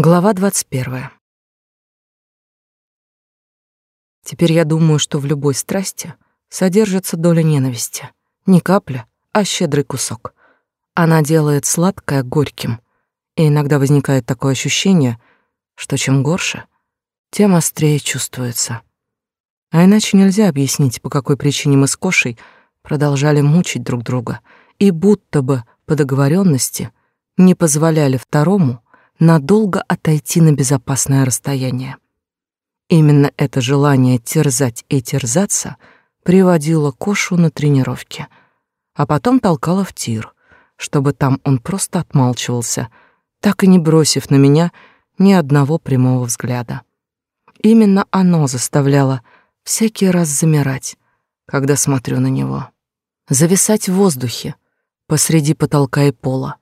Глава 21. Теперь я думаю, что в любой страсти содержится доля ненависти. Не капля, а щедрый кусок. Она делает сладкое горьким. И иногда возникает такое ощущение, что чем горше, тем острее чувствуется. А иначе нельзя объяснить, по какой причине мы с Кошей продолжали мучить друг друга и будто бы по договоренности не позволяли второму надолго отойти на безопасное расстояние. Именно это желание терзать и терзаться приводило Кошу на тренировки, а потом толкало в тир, чтобы там он просто отмалчивался, так и не бросив на меня ни одного прямого взгляда. Именно оно заставляло всякий раз замирать, когда смотрю на него, зависать в воздухе посреди потолка и пола,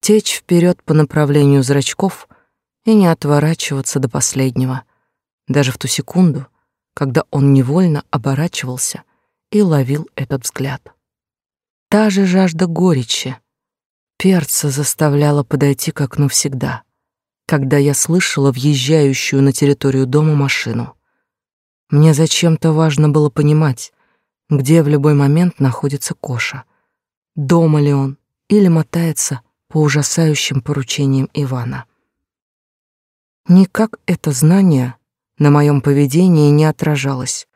течь вперед по направлению зрачков и не отворачиваться до последнего, даже в ту секунду, когда он невольно оборачивался и ловил этот взгляд. Та же жажда горечи, перца заставляла подойти к окну всегда, когда я слышала въезжающую на территорию дома машину. Мне зачем-то важно было понимать, где в любой момент находится Коша. Дома ли он или мотается по ужасающим поручениям Ивана. Никак это знание на моем поведении не отражалось,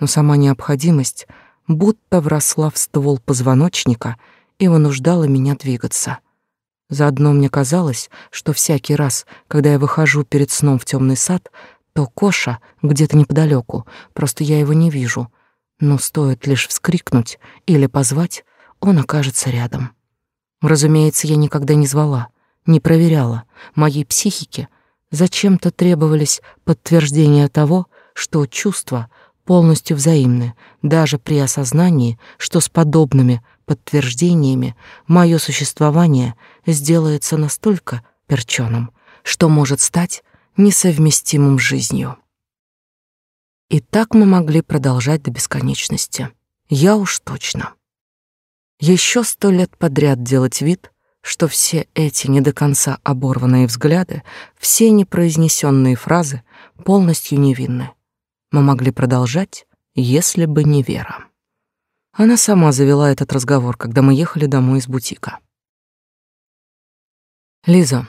но сама необходимость будто вросла в ствол позвоночника и вынуждала меня двигаться. Заодно мне казалось, что всякий раз, когда я выхожу перед сном в темный сад, то Коша где-то неподалеку, просто я его не вижу, но стоит лишь вскрикнуть или позвать, он окажется рядом. Разумеется, я никогда не звала, не проверяла. Моей психике зачем-то требовались подтверждения того, что чувства полностью взаимны, даже при осознании, что с подобными подтверждениями мое существование сделается настолько перченым, что может стать несовместимым с жизнью. И так мы могли продолжать до бесконечности. Я уж точно еще сто лет подряд делать вид, что все эти не до конца оборванные взгляды, все непроизнесенные фразы полностью невинны. Мы могли продолжать, если бы не Вера. Она сама завела этот разговор, когда мы ехали домой из бутика. «Лиза,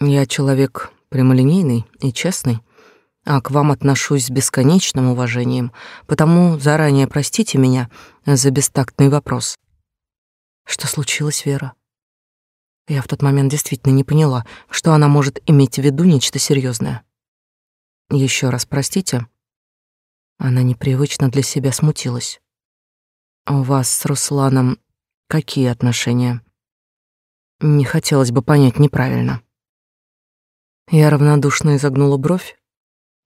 я человек прямолинейный и честный, а к вам отношусь с бесконечным уважением, потому заранее простите меня за бестактный вопрос. Что случилось, Вера? Я в тот момент действительно не поняла, что она может иметь в виду нечто серьезное. Еще раз простите. Она непривычно для себя смутилась. У вас с Русланом какие отношения? Не хотелось бы понять неправильно. Я равнодушно изогнула бровь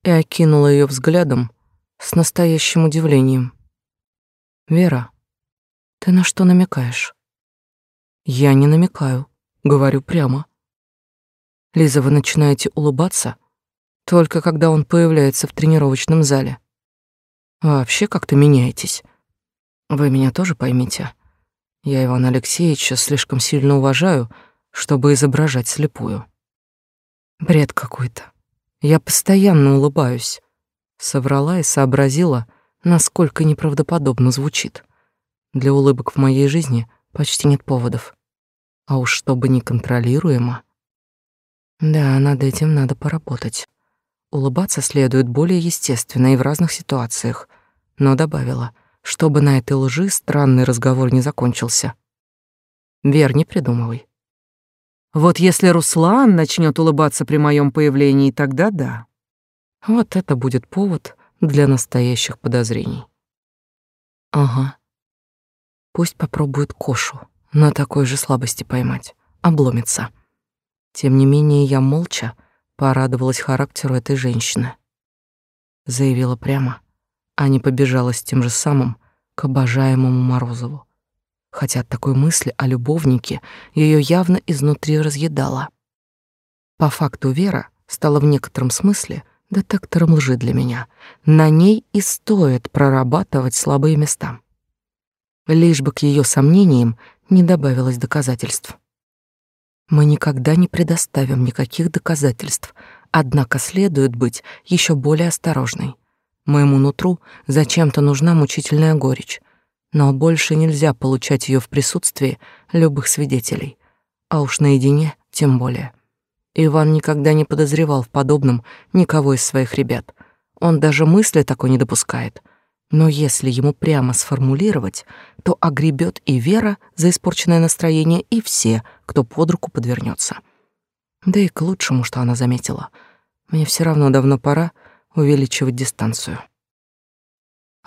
и окинула ее взглядом с настоящим удивлением. Вера, ты на что намекаешь? Я не намекаю, говорю прямо. Лиза, вы начинаете улыбаться только когда он появляется в тренировочном зале. Вообще как-то меняетесь. Вы меня тоже поймите. Я Ивана Алексеевича слишком сильно уважаю, чтобы изображать слепую. Бред какой-то. Я постоянно улыбаюсь. Соврала и сообразила, насколько неправдоподобно звучит. Для улыбок в моей жизни почти нет поводов. А уж чтобы неконтролируемо. Да, над этим надо поработать. Улыбаться следует более естественно и в разных ситуациях, но добавила, чтобы на этой лжи странный разговор не закончился. Вер, не придумывай. Вот если Руслан начнет улыбаться при моем появлении, тогда да. Вот это будет повод для настоящих подозрений. Ага. Пусть попробует Кошу на такой же слабости поймать. Обломится. Тем не менее, я молча порадовалась характеру этой женщины. Заявила прямо, а не побежала с тем же самым к обожаемому Морозову. Хотя от такой мысли о любовнике ее явно изнутри разъедала. По факту Вера стала в некотором смысле детектором лжи для меня. На ней и стоит прорабатывать слабые места лишь бы к ее сомнениям не добавилось доказательств. Мы никогда не предоставим никаких доказательств, однако следует быть еще более осторожной. Моему нутру зачем-то нужна мучительная горечь, но больше нельзя получать ее в присутствии любых свидетелей, а уж наедине тем более. Иван никогда не подозревал в подобном никого из своих ребят. Он даже мысли такой не допускает. Но если ему прямо сформулировать, то огребет и Вера за испорченное настроение, и все, кто под руку подвернется. Да и к лучшему, что она заметила. Мне все равно давно пора увеличивать дистанцию.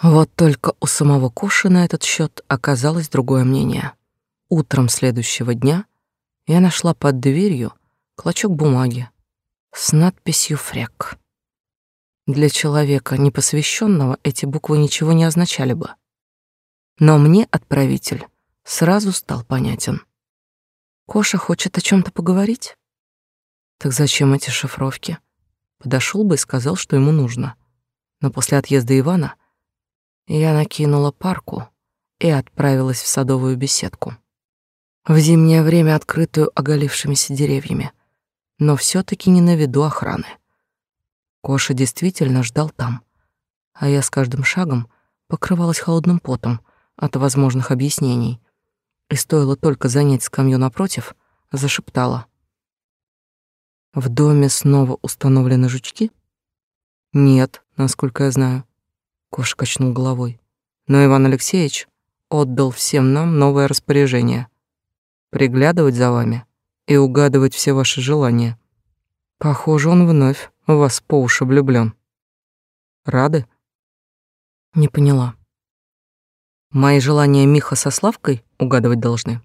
Вот только у самого Коши на этот счет оказалось другое мнение. Утром следующего дня я нашла под дверью клочок бумаги с надписью «Фрек». Для человека, непосвященного, эти буквы ничего не означали бы. Но мне отправитель сразу стал понятен. Коша хочет о чем то поговорить? Так зачем эти шифровки? Подошел бы и сказал, что ему нужно. Но после отъезда Ивана я накинула парку и отправилась в садовую беседку. В зимнее время открытую оголившимися деревьями но все таки не на виду охраны. Коша действительно ждал там, а я с каждым шагом покрывалась холодным потом от возможных объяснений, и стоило только занять скамью напротив, зашептала. «В доме снова установлены жучки?» «Нет, насколько я знаю», — Коша качнул головой. «Но Иван Алексеевич отдал всем нам новое распоряжение — приглядывать за вами и угадывать все ваши желания. Похоже, он вновь в вас по уши влюблён. Рады? Не поняла. Мои желания Миха со Славкой угадывать должны.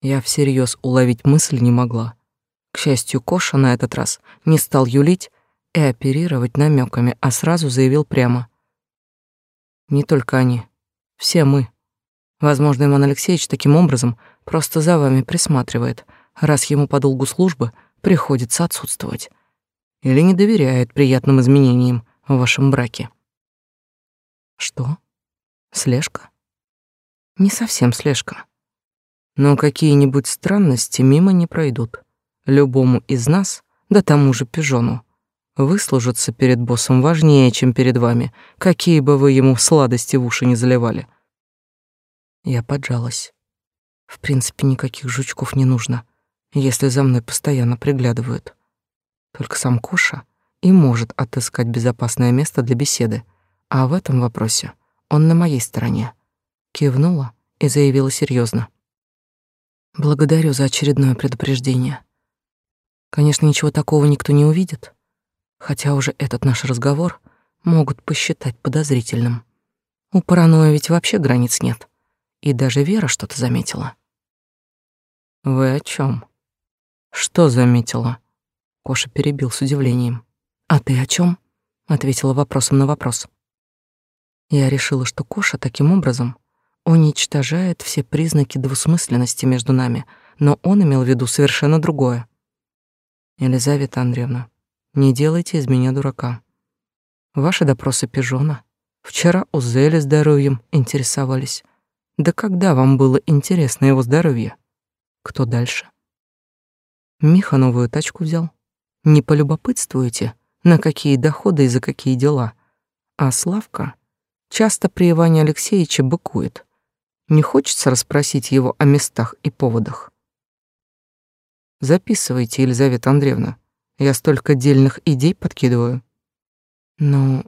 Я всерьез уловить мысль не могла. К счастью, Коша на этот раз не стал юлить и оперировать намеками, а сразу заявил прямо. Не только они, все мы. Возможно, Иван Алексеевич таким образом просто за вами присматривает — раз ему по долгу службы приходится отсутствовать. Или не доверяет приятным изменениям в вашем браке. Что? Слежка? Не совсем слежка. Но какие-нибудь странности мимо не пройдут. Любому из нас, да тому же пижону, выслужиться перед боссом важнее, чем перед вами, какие бы вы ему сладости в уши не заливали. Я поджалась. В принципе, никаких жучков не нужно если за мной постоянно приглядывают. Только сам Коша и может отыскать безопасное место для беседы, а в этом вопросе он на моей стороне. Кивнула и заявила серьезно: Благодарю за очередное предупреждение. Конечно, ничего такого никто не увидит, хотя уже этот наш разговор могут посчитать подозрительным. У паранойи ведь вообще границ нет. И даже Вера что-то заметила. Вы о чем? Что заметила? Коша перебил с удивлением. А ты о чем? ответила вопросом на вопрос. Я решила, что Коша таким образом уничтожает все признаки двусмысленности между нами, но он имел в виду совершенно другое. Елизавета Андреевна, не делайте из меня дурака. Ваши допросы пижона. Вчера у Зели здоровьем интересовались. Да когда вам было интересно его здоровье? Кто дальше? Миха новую тачку взял. Не полюбопытствуете, на какие доходы и за какие дела? А Славка часто при Иване Алексеевиче быкует. Не хочется расспросить его о местах и поводах. Записывайте, Елизавета Андреевна. Я столько дельных идей подкидываю. Ну,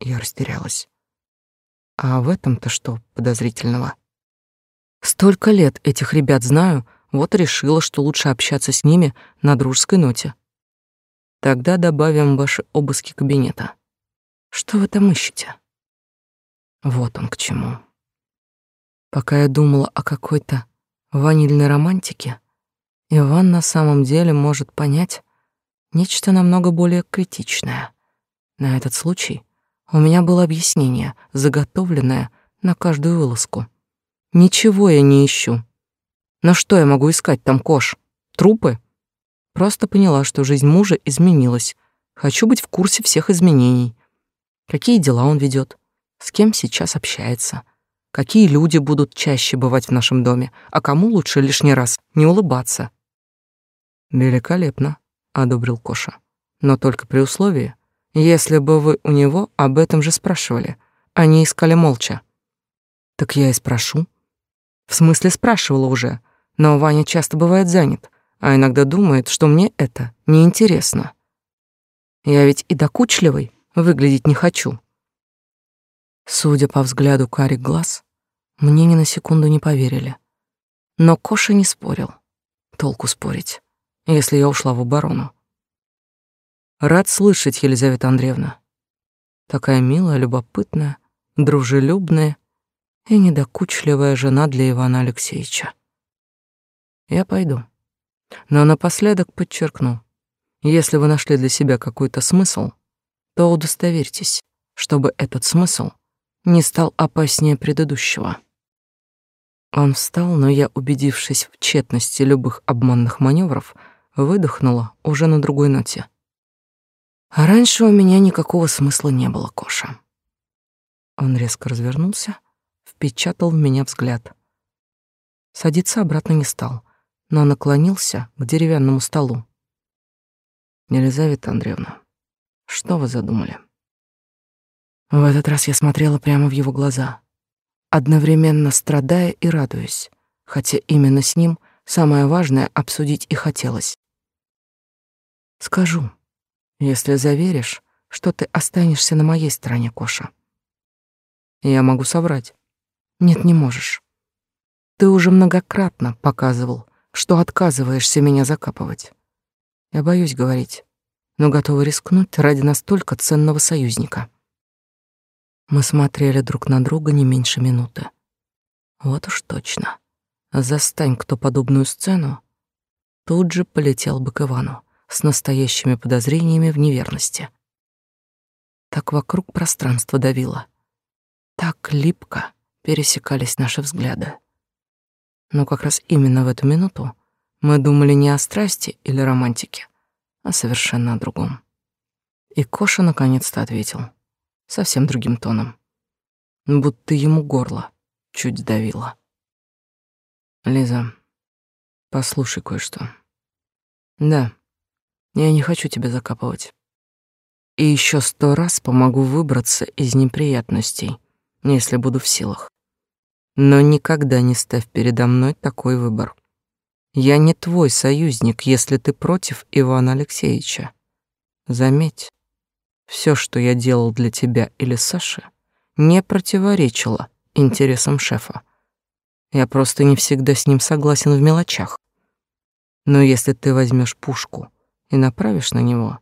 я растерялась. А в этом-то что подозрительного? Столько лет этих ребят знаю, вот решила, что лучше общаться с ними на дружеской ноте. Тогда добавим ваши обыски кабинета. Что вы там ищете? Вот он к чему. Пока я думала о какой-то ванильной романтике, Иван на самом деле может понять нечто намного более критичное. На этот случай у меня было объяснение, заготовленное на каждую вылазку. Ничего я не ищу. Но что я могу искать там, Кош? Трупы? Просто поняла, что жизнь мужа изменилась. Хочу быть в курсе всех изменений. Какие дела он ведет? С кем сейчас общается? Какие люди будут чаще бывать в нашем доме? А кому лучше лишний раз не улыбаться? Великолепно, одобрил Коша. Но только при условии, если бы вы у него об этом же спрашивали, а не искали молча. Так я и спрошу. В смысле, спрашивала уже, но Ваня часто бывает занят, а иногда думает, что мне это неинтересно. Я ведь и докучливый выглядеть не хочу. Судя по взгляду карих глаз, мне ни на секунду не поверили. Но Коша не спорил. Толку спорить, если я ушла в оборону. Рад слышать, Елизавета Андреевна. Такая милая, любопытная, дружелюбная и недокучливая жена для Ивана Алексеевича. Я пойду. Но напоследок подчеркну, если вы нашли для себя какой-то смысл, то удостоверьтесь, чтобы этот смысл не стал опаснее предыдущего. Он встал, но я, убедившись в тщетности любых обманных маневров, выдохнула уже на другой ноте. А раньше у меня никакого смысла не было, Коша. Он резко развернулся, впечатал в меня взгляд. Садиться обратно не стал, но наклонился к деревянному столу. Елизавета Андреевна, что вы задумали? В этот раз я смотрела прямо в его глаза, одновременно страдая и радуясь, хотя именно с ним самое важное обсудить и хотелось. Скажу, если заверишь, что ты останешься на моей стороне, Коша. Я могу соврать. Нет, не можешь. Ты уже многократно показывал, что отказываешься меня закапывать. Я боюсь говорить, но готова рискнуть ради настолько ценного союзника. Мы смотрели друг на друга не меньше минуты. Вот уж точно. Застань кто подобную сцену, тут же полетел бы к Ивану с настоящими подозрениями в неверности. Так вокруг пространство давило. Так липко пересекались наши взгляды. Но как раз именно в эту минуту мы думали не о страсти или романтике, а совершенно о другом. И Коша наконец-то ответил — совсем другим тоном, будто ему горло чуть сдавило. Лиза, послушай кое-что. Да, я не хочу тебя закапывать. И еще сто раз помогу выбраться из неприятностей, если буду в силах. Но никогда не ставь передо мной такой выбор. Я не твой союзник, если ты против Ивана Алексеевича. Заметь, все, что я делал для тебя или Саши, не противоречило интересам шефа. Я просто не всегда с ним согласен в мелочах. Но если ты возьмешь пушку и направишь на него,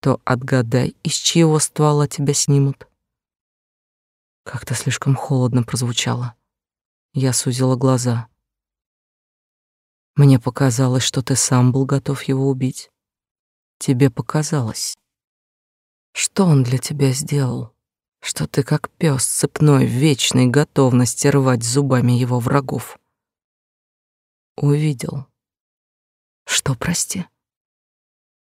то отгадай, из чьего ствола тебя снимут. Как-то слишком холодно прозвучало. Я сузила глаза. Мне показалось, что ты сам был готов его убить. Тебе показалось. Что он для тебя сделал? Что ты как пес цепной в вечной готовности рвать зубами его врагов? Увидел. Что, прости?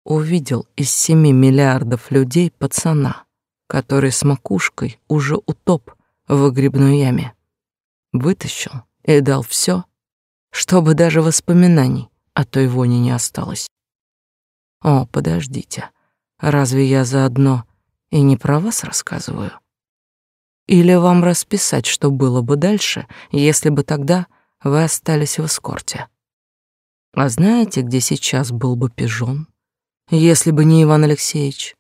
Увидел из семи миллиардов людей пацана, который с макушкой уже утоп в выгребной яме. Вытащил и дал все, чтобы даже воспоминаний о той воне не осталось. О, подождите. Разве я заодно и не про вас рассказываю? Или вам расписать, что было бы дальше, если бы тогда вы остались в эскорте? А знаете, где сейчас был бы пижон? Если бы не Иван Алексеевич,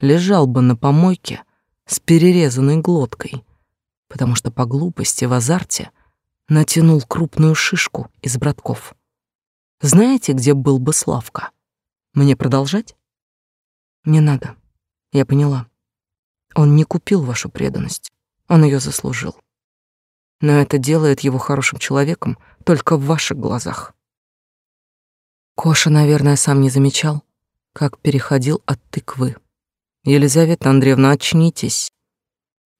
лежал бы на помойке с перерезанной глоткой, потому что по глупости в азарте натянул крупную шишку из братков. Знаете, где был бы Славка? Мне продолжать? Не надо. Я поняла. Он не купил вашу преданность. Он ее заслужил. Но это делает его хорошим человеком только в ваших глазах. Коша, наверное, сам не замечал, как переходил от тыквы. Елизавета Андреевна, очнитесь.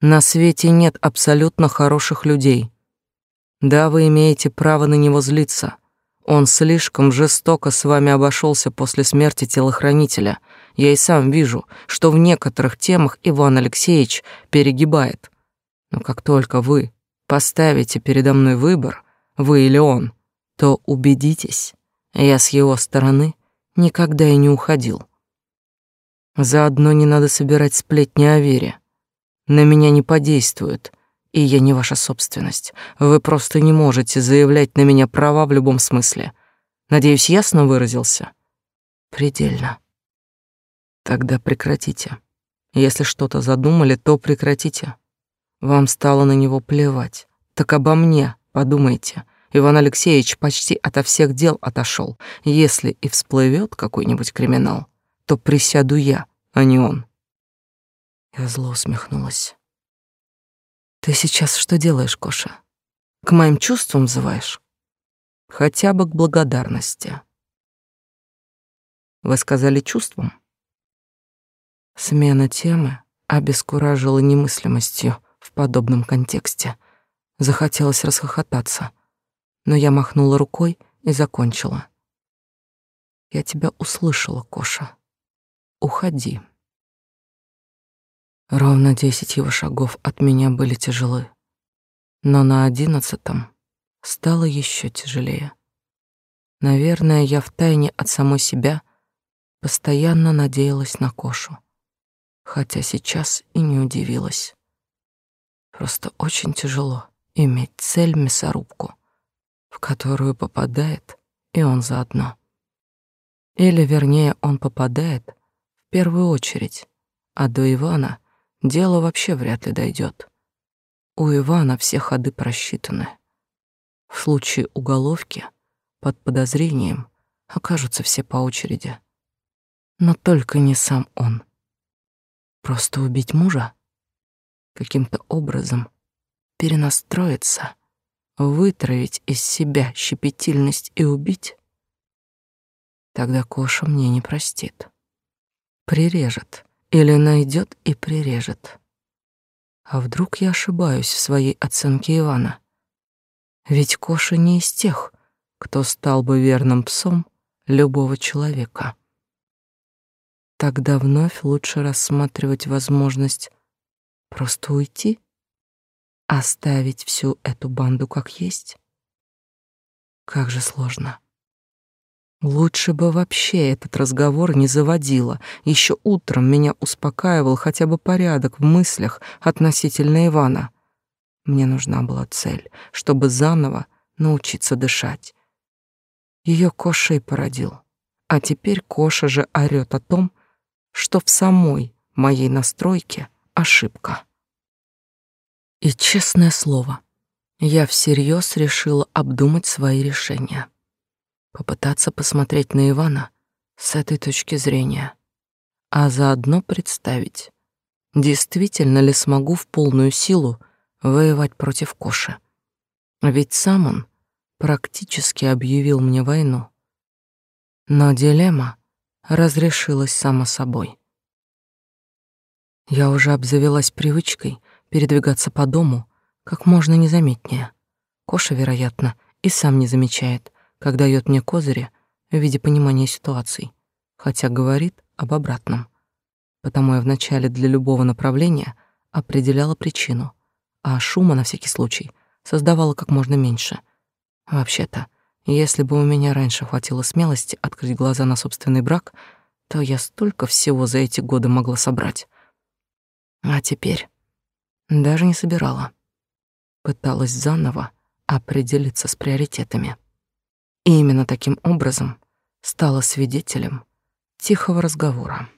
На свете нет абсолютно хороших людей. Да, вы имеете право на него злиться. Он слишком жестоко с вами обошелся после смерти телохранителя — я и сам вижу, что в некоторых темах Иван Алексеевич перегибает. Но как только вы поставите передо мной выбор, вы или он, то убедитесь, я с его стороны никогда и не уходил. Заодно не надо собирать сплетни о вере. На меня не подействует, и я не ваша собственность. Вы просто не можете заявлять на меня права в любом смысле. Надеюсь, ясно выразился? Предельно. Тогда прекратите. Если что-то задумали, то прекратите. Вам стало на него плевать. Так обо мне подумайте. Иван Алексеевич почти ото всех дел отошел. Если и всплывет какой-нибудь криминал, то присяду я, а не он. Я зло усмехнулась. Ты сейчас что делаешь, Коша? К моим чувствам взываешь? Хотя бы к благодарности. Вы сказали чувствам? Смена темы обескуражила немыслимостью в подобном контексте. Захотелось расхохотаться, но я махнула рукой и закончила. Я тебя услышала, Коша. Уходи. Ровно десять его шагов от меня были тяжелы, но на одиннадцатом стало еще тяжелее. Наверное, я втайне от самой себя постоянно надеялась на Кошу, хотя сейчас и не удивилась. Просто очень тяжело иметь цель-мясорубку, в которую попадает и он заодно. Или, вернее, он попадает первую очередь, а до Ивана — дело вообще вряд ли дойдет. У Ивана все ходы просчитаны. В случае уголовки под подозрением окажутся все по очереди. Но только не сам он. Просто убить мужа? Каким-то образом перенастроиться, вытравить из себя щепетильность и убить? Тогда Коша мне не простит. Прирежет или найдет и прирежет. А вдруг я ошибаюсь в своей оценке Ивана? Ведь Коша не из тех, кто стал бы верным псом любого человека. Тогда вновь лучше рассматривать возможность просто уйти, оставить всю эту банду как есть. Как же сложно. Лучше бы вообще этот разговор не заводила. Еще утром меня успокаивал хотя бы порядок в мыслях относительно Ивана. Мне нужна была цель, чтобы заново научиться дышать. Ее Коша и породил. А теперь Коша же орёт о том, что в самой моей настройке ошибка. И честное слово, я всерьез решила обдумать свои решения попытаться посмотреть на Ивана с этой точки зрения, а заодно представить, действительно ли смогу в полную силу воевать против Коши. Ведь сам он практически объявил мне войну. Но дилемма разрешилась само собой. Я уже обзавелась привычкой передвигаться по дому как можно незаметнее. Коша, вероятно, и сам не замечает, как дает мне козыри в виде понимания ситуаций, хотя говорит об обратном. Потому я вначале для любого направления определяла причину, а шума на всякий случай создавала как можно меньше. Вообще-то, если бы у меня раньше хватило смелости открыть глаза на собственный брак, то я столько всего за эти годы могла собрать. А теперь даже не собирала. Пыталась заново определиться с приоритетами. И именно таким образом стала свидетелем тихого разговора.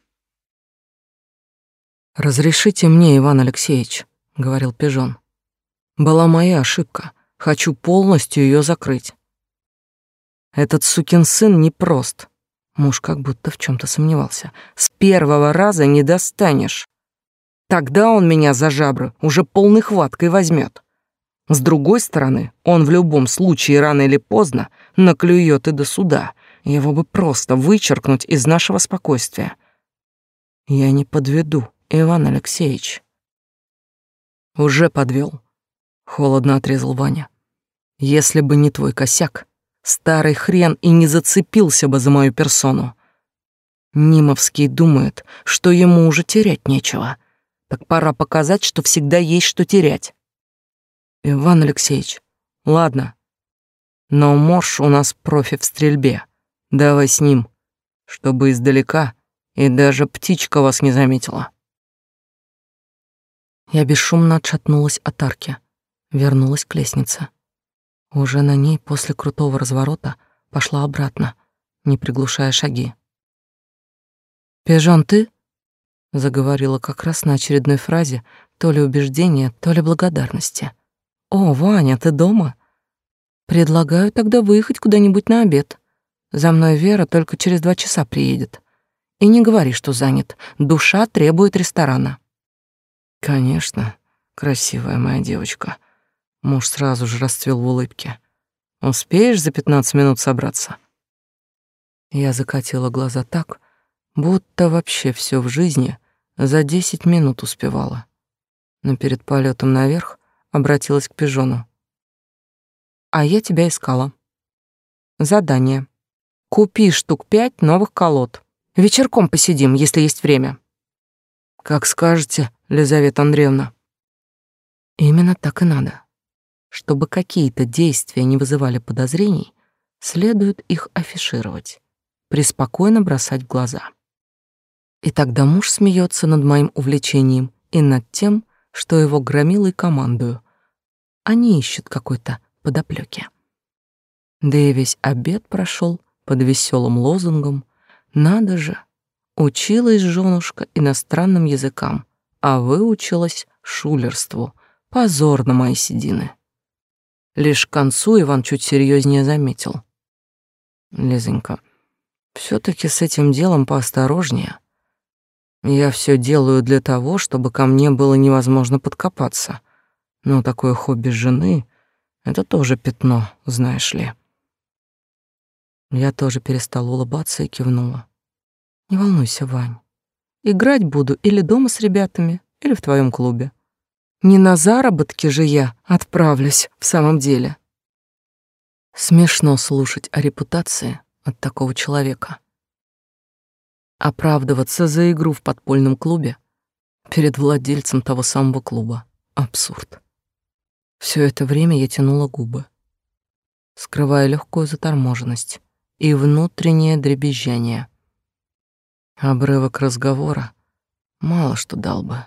«Разрешите мне, Иван Алексеевич», — говорил Пижон. «Была моя ошибка. Хочу полностью ее закрыть». «Этот сукин сын непрост». Муж как будто в чем то сомневался. «С первого раза не достанешь. Тогда он меня за жабры уже полной хваткой возьмет. С другой стороны, он в любом случае рано или поздно наклюет и до суда. Его бы просто вычеркнуть из нашего спокойствия. Я не подведу, Иван Алексеевич. Уже подвел. Холодно отрезал Ваня. Если бы не твой косяк, старый хрен и не зацепился бы за мою персону. Нимовский думает, что ему уже терять нечего. Так пора показать, что всегда есть что терять. Иван Алексеевич, ладно. Но Морш у нас профи в стрельбе. Давай с ним. чтобы издалека и даже птичка вас не заметила. Я бесшумно отшатнулась от арки, вернулась к лестнице. Уже на ней после крутого разворота пошла обратно, не приглушая шаги. «Пижон, ты?» — заговорила как раз на очередной фразе то ли убеждения, то ли благодарности. «О, Ваня, ты дома?» «Предлагаю тогда выехать куда-нибудь на обед. За мной Вера только через два часа приедет. И не говори, что занят. Душа требует ресторана». «Конечно, красивая моя девочка». Муж сразу же расцвел в улыбке. «Успеешь за пятнадцать минут собраться?» Я закатила глаза так, будто вообще все в жизни за десять минут успевала. Но перед полетом наверх обратилась к пижону. «А я тебя искала. Задание. Купи штук пять новых колод. Вечерком посидим, если есть время». «Как скажете, Лизавета Андреевна». Именно так и надо. Чтобы какие-то действия не вызывали подозрений, следует их афишировать, преспокойно бросать в глаза. И тогда муж смеется над моим увлечением и над тем, что его громилой командую. Они ищут какой-то подоплёки. Да и весь обед прошел под веселым лозунгом «Надо же, училась женушка иностранным языкам, а выучилась шулерству. Позор на мои седины». Лишь к концу Иван чуть серьезнее заметил. «Лизонька, все таки с этим делом поосторожнее. Я все делаю для того, чтобы ко мне было невозможно подкопаться. Но такое хобби жены — это тоже пятно, знаешь ли. Я тоже перестала улыбаться и кивнула. Не волнуйся, Вань. Играть буду или дома с ребятами, или в твоем клубе. Не на заработки же я отправлюсь в самом деле. Смешно слушать о репутации от такого человека. Оправдываться за игру в подпольном клубе перед владельцем того самого клуба. Абсурд. Все это время я тянула губы, скрывая легкую заторможенность и внутреннее дребезжание. Обрывок разговора мало что дал бы.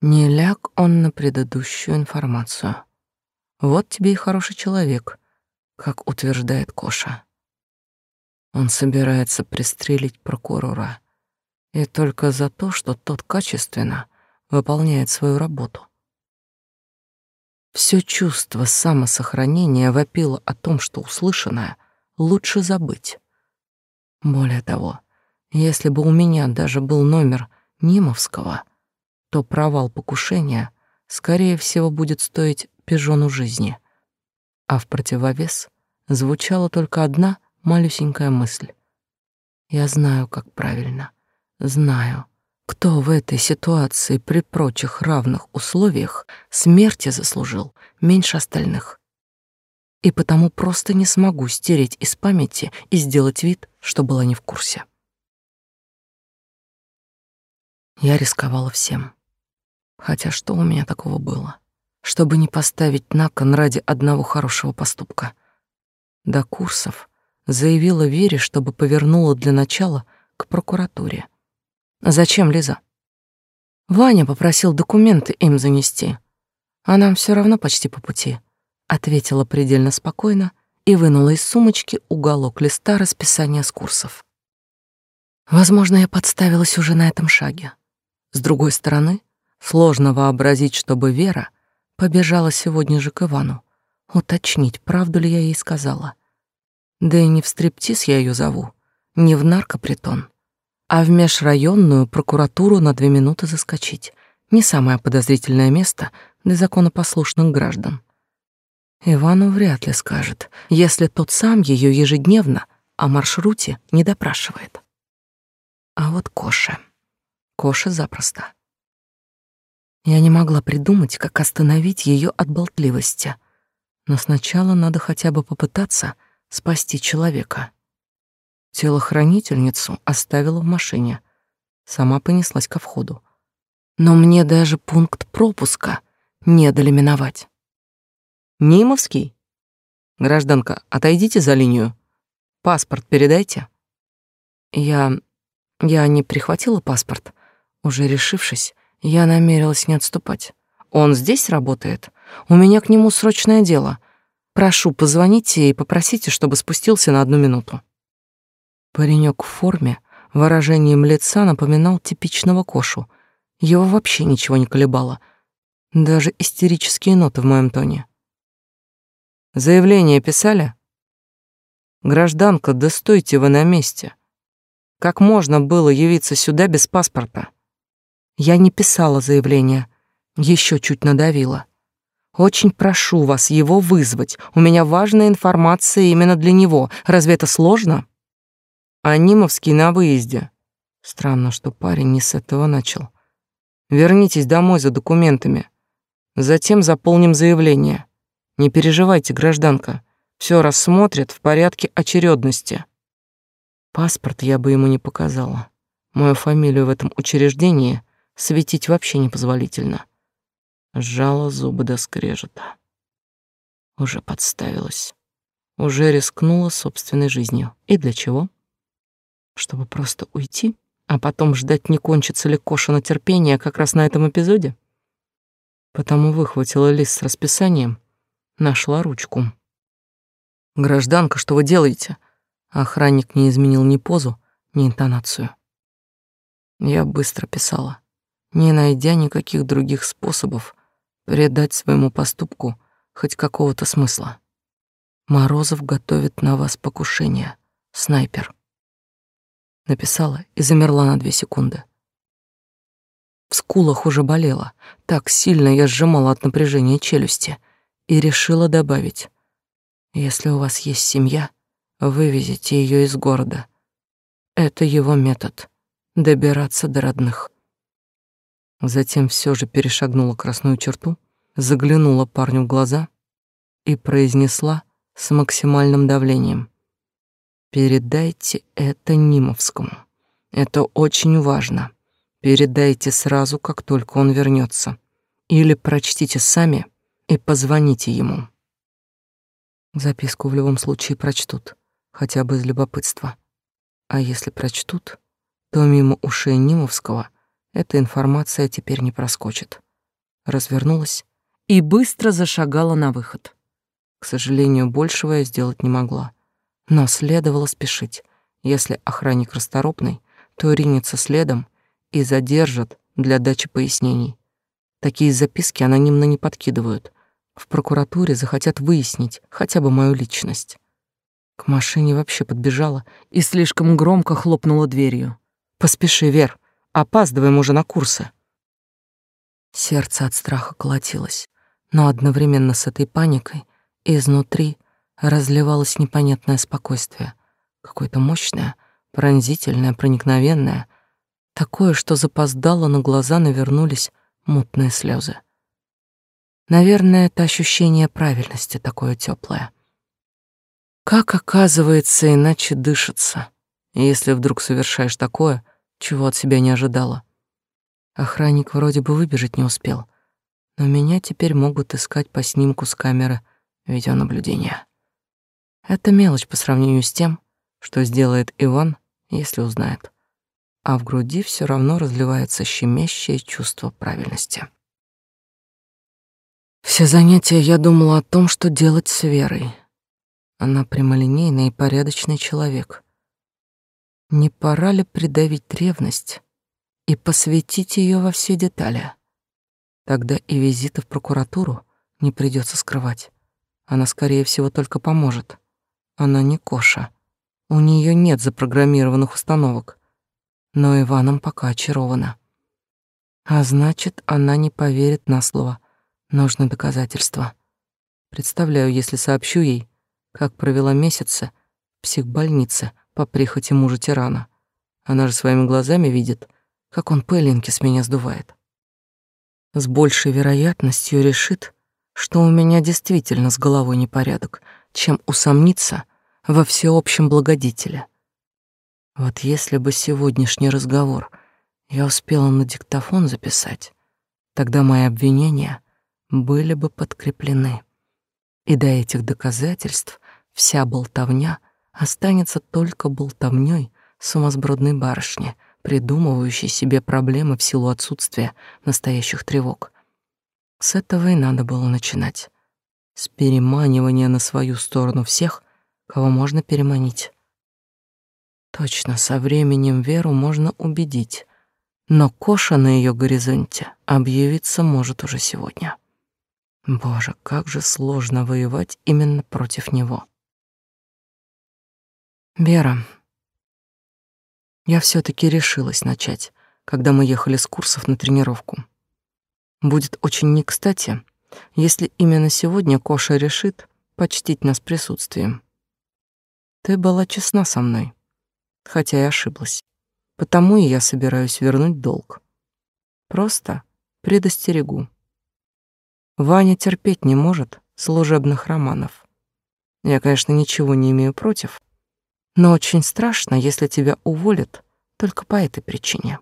Не ляг он на предыдущую информацию. Вот тебе и хороший человек, как утверждает Коша. Он собирается пристрелить прокурора. И только за то, что тот качественно выполняет свою работу. Все чувство самосохранения вопило о том, что услышанное лучше забыть. Более того, если бы у меня даже был номер Нимовского, то провал покушения, скорее всего, будет стоить пижону жизни. А в противовес звучала только одна малюсенькая мысль. Я знаю, как правильно. Знаю, кто в этой ситуации при прочих равных условиях смерти заслужил меньше остальных. И потому просто не смогу стереть из памяти и сделать вид, что была не в курсе. Я рисковала всем. Хотя что у меня такого было? Чтобы не поставить на кон ради одного хорошего поступка. До курсов заявила Вере, чтобы повернула для начала к прокуратуре. Зачем, Лиза? Ваня попросил документы им занести. А нам все равно почти по пути, ответила предельно спокойно и вынула из сумочки уголок листа расписания с курсов. Возможно, я подставилась уже на этом шаге. С другой стороны, сложно вообразить, чтобы Вера побежала сегодня же к Ивану, уточнить, правду ли я ей сказала — да и не в стриптиз я ее зову, не в наркопритон, а в межрайонную прокуратуру на две минуты заскочить. Не самое подозрительное место для законопослушных граждан. Ивану вряд ли скажет, если тот сам ее ежедневно о маршруте не допрашивает. А вот Коша. Коша запросто. Я не могла придумать, как остановить ее от болтливости. Но сначала надо хотя бы попытаться — спасти человека. Телохранительницу оставила в машине. Сама понеслась ко входу. Но мне даже пункт пропуска не дали миновать. Нимовский? Гражданка, отойдите за линию. Паспорт передайте. Я... я не прихватила паспорт. Уже решившись, я намерилась не отступать. Он здесь работает? У меня к нему срочное дело. Прошу, позвоните и попросите, чтобы спустился на одну минуту. Паренек в форме, выражением лица напоминал типичного Кошу. Его вообще ничего не колебало. Даже истерические ноты в моем тоне. Заявление писали? Гражданка, да стойте вы на месте. Как можно было явиться сюда без паспорта? Я не писала заявление. Еще чуть надавила. Очень прошу вас его вызвать. У меня важная информация именно для него. Разве это сложно? Анимовский на выезде. Странно, что парень не с этого начал. Вернитесь домой за документами. Затем заполним заявление. Не переживайте, гражданка. Все рассмотрят в порядке очередности. Паспорт я бы ему не показала. Мою фамилию в этом учреждении светить вообще непозволительно. Сжала зубы до скрежета. Уже подставилась. Уже рискнула собственной жизнью. И для чего? Чтобы просто уйти, а потом ждать, не кончится ли Кошина терпение как раз на этом эпизоде? Потому выхватила лист с расписанием Нашла ручку. «Гражданка, что вы делаете?» Охранник не изменил ни позу, ни интонацию. Я быстро писала, не найдя никаких других способов придать своему поступку хоть какого-то смысла. Морозов готовит на вас покушение. Снайпер. Написала и замерла на две секунды. В скулах уже болело. Так сильно я сжимала от напряжения челюсти и решила добавить. Если у вас есть семья, вывезите ее из города. Это его метод — добираться до родных. Затем все же перешагнула красную черту, заглянула парню в глаза и произнесла с максимальным давлением. «Передайте это Нимовскому. Это очень важно. Передайте сразу, как только он вернется. Или прочтите сами и позвоните ему. Записку в любом случае прочтут, хотя бы из любопытства. А если прочтут, то мимо ушей Нимовского эта информация теперь не проскочит. Развернулась и быстро зашагала на выход. К сожалению, большего я сделать не могла. Но следовало спешить. Если охранник расторопный, то ринется следом и задержат для дачи пояснений. Такие записки анонимно не подкидывают, в прокуратуре захотят выяснить хотя бы мою личность. К машине вообще подбежала и слишком громко хлопнула дверью. «Поспеши, Вер, опаздываем уже на курсы». Сердце от страха колотилось, но одновременно с этой паникой изнутри разливалось непонятное спокойствие, какое-то мощное, пронзительное, проникновенное, такое, что запоздало на глаза навернулись мутные слезы. Наверное, это ощущение правильности такое теплое. Как оказывается, иначе дышится, если вдруг совершаешь такое, чего от себя не ожидала. Охранник вроде бы выбежать не успел, но меня теперь могут искать по снимку с камеры видеонаблюдения. Это мелочь по сравнению с тем, что сделает Иван, если узнает. А в груди все равно разливается щемящее чувство правильности. Все занятия я думала о том, что делать с Верой. Она прямолинейный и порядочный человек. Не пора ли придавить ревность и посвятить ее во все детали? Тогда и визиты в прокуратуру не придется скрывать. Она, скорее всего, только поможет. Она не Коша. У нее нет запрограммированных установок. Но Иваном пока очарована. А значит, она не поверит на слово — Нужны доказательства. Представляю, если сообщу ей, как провела месяцы в психбольнице по прихоти мужа тирана. Она же своими глазами видит, как он пылинки с меня сдувает. С большей вероятностью решит, что у меня действительно с головой непорядок, чем усомниться во всеобщем благодетеле. Вот если бы сегодняшний разговор я успела на диктофон записать, тогда мои обвинения были бы подкреплены. И до этих доказательств вся болтовня останется только болтовнёй сумасбродной барышни, придумывающей себе проблемы в силу отсутствия настоящих тревог. С этого и надо было начинать. С переманивания на свою сторону всех, кого можно переманить. Точно, со временем Веру можно убедить, но Коша на ее горизонте объявиться может уже сегодня. Боже, как же сложно воевать именно против него. Вера, я все таки решилась начать, когда мы ехали с курсов на тренировку. Будет очень не кстати, если именно сегодня Коша решит почтить нас присутствием. Ты была честна со мной, хотя и ошиблась. Потому и я собираюсь вернуть долг. Просто предостерегу. Ваня терпеть не может служебных романов. Я, конечно, ничего не имею против, но очень страшно, если тебя уволят только по этой причине.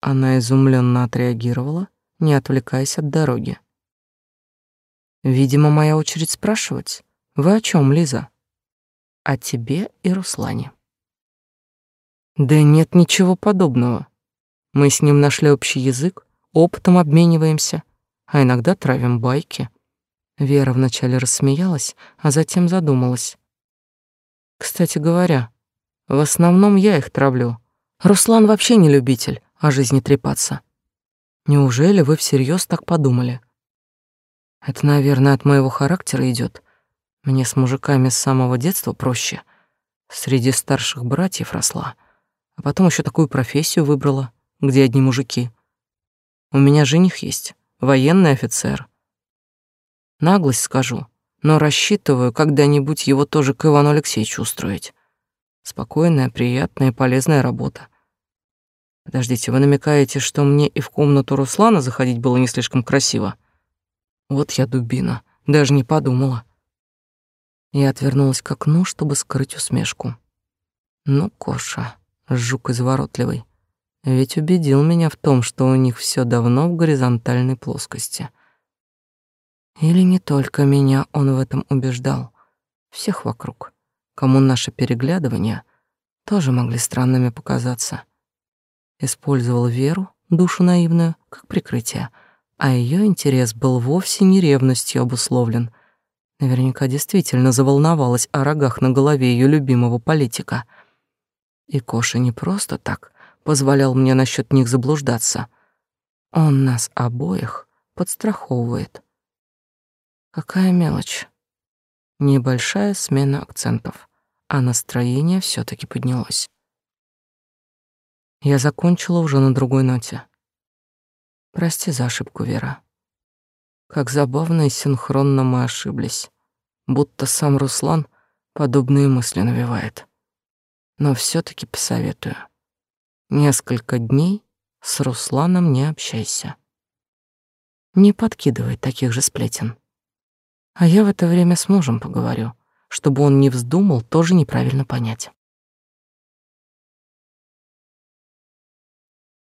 Она изумленно отреагировала, не отвлекаясь от дороги. Видимо, моя очередь спрашивать. Вы о чем, Лиза? О тебе и Руслане. Да нет ничего подобного. Мы с ним нашли общий язык, опытом обмениваемся — а иногда травим байки. Вера вначале рассмеялась, а затем задумалась. Кстати говоря, в основном я их травлю. Руслан вообще не любитель о жизни трепаться. Неужели вы всерьез так подумали? Это, наверное, от моего характера идет. Мне с мужиками с самого детства проще. Среди старших братьев росла. А потом еще такую профессию выбрала, где одни мужики. У меня жених есть военный офицер. Наглость скажу, но рассчитываю когда-нибудь его тоже к Ивану Алексеевичу устроить. Спокойная, приятная и полезная работа. Подождите, вы намекаете, что мне и в комнату Руслана заходить было не слишком красиво? Вот я дубина, даже не подумала. Я отвернулась к окну, чтобы скрыть усмешку. Ну, Коша, жук изворотливый. Ведь убедил меня в том, что у них все давно в горизонтальной плоскости. Или не только меня он в этом убеждал, всех вокруг, кому наше переглядывание тоже могли странными показаться. Использовал веру, душу наивную, как прикрытие, а ее интерес был вовсе не ревностью обусловлен. Наверняка действительно заволновалась о рогах на голове ее любимого политика. И Коша не просто так позволял мне насчет них заблуждаться. Он нас обоих подстраховывает. Какая мелочь. Небольшая смена акцентов, а настроение все таки поднялось. Я закончила уже на другой ноте. Прости за ошибку, Вера. Как забавно и синхронно мы ошиблись. Будто сам Руслан подобные мысли навевает. Но все таки посоветую. Несколько дней с Русланом не общайся. Не подкидывай таких же сплетен. А я в это время с мужем поговорю, чтобы он не вздумал тоже неправильно понять.